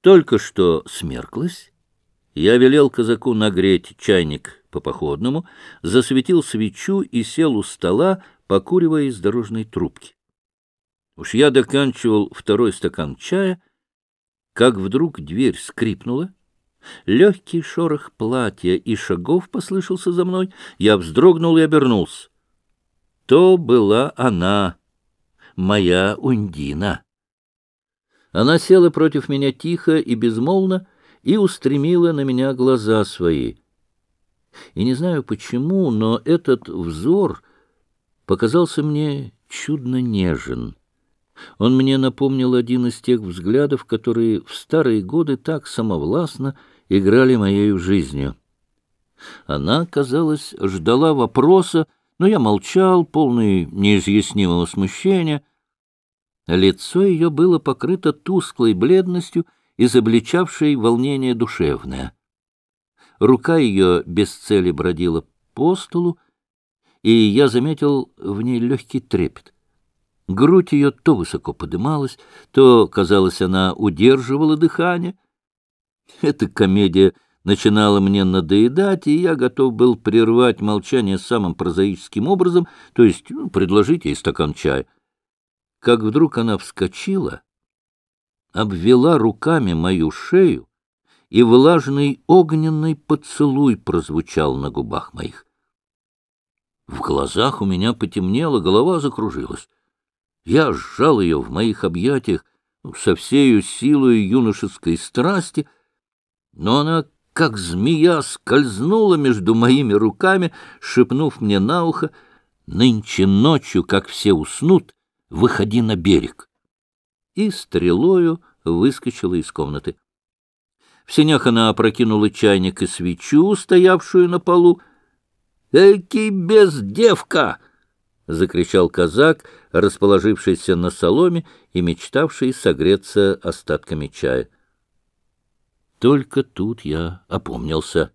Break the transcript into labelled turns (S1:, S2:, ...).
S1: Только что смерклась, я велел казаку нагреть чайник по-походному, засветил свечу и сел у стола, покуривая из дорожной трубки. Уж я доканчивал второй стакан чая, как вдруг дверь скрипнула, легкий шорох платья и шагов послышался за мной, я вздрогнул и обернулся. То была она, моя Ундина. Она села против меня тихо и безмолвно и устремила на меня глаза свои. И не знаю почему, но этот взор показался мне чудно нежен. Он мне напомнил один из тех взглядов, которые в старые годы так самовластно играли моей жизнью. Она, казалось, ждала вопроса, но я молчал, полный неизъяснимого смущения. Лицо ее было покрыто тусклой бледностью, изобличавшей волнение душевное. Рука ее без цели бродила по столу, и я заметил в ней легкий трепет. Грудь ее то высоко подымалась, то, казалось, она удерживала дыхание. Эта комедия начинала мне надоедать, и я готов был прервать молчание самым прозаическим образом, то есть ну, предложить ей стакан чая. Как вдруг она вскочила, обвела руками мою шею, и влажный огненный поцелуй прозвучал на губах моих. В глазах у меня потемнело, голова закружилась. Я сжал ее в моих объятиях со всею силой юношеской страсти, но она, как змея, скользнула между моими руками, шепнув мне на ухо, «Нынче ночью, как все уснут, выходи на берег». И стрелою выскочила из комнаты. В сенях она опрокинула чайник и свечу, стоявшую на полу. «Эки бездевка!» — закричал казак, расположившийся на соломе и мечтавший согреться остатками чая. Только тут я опомнился.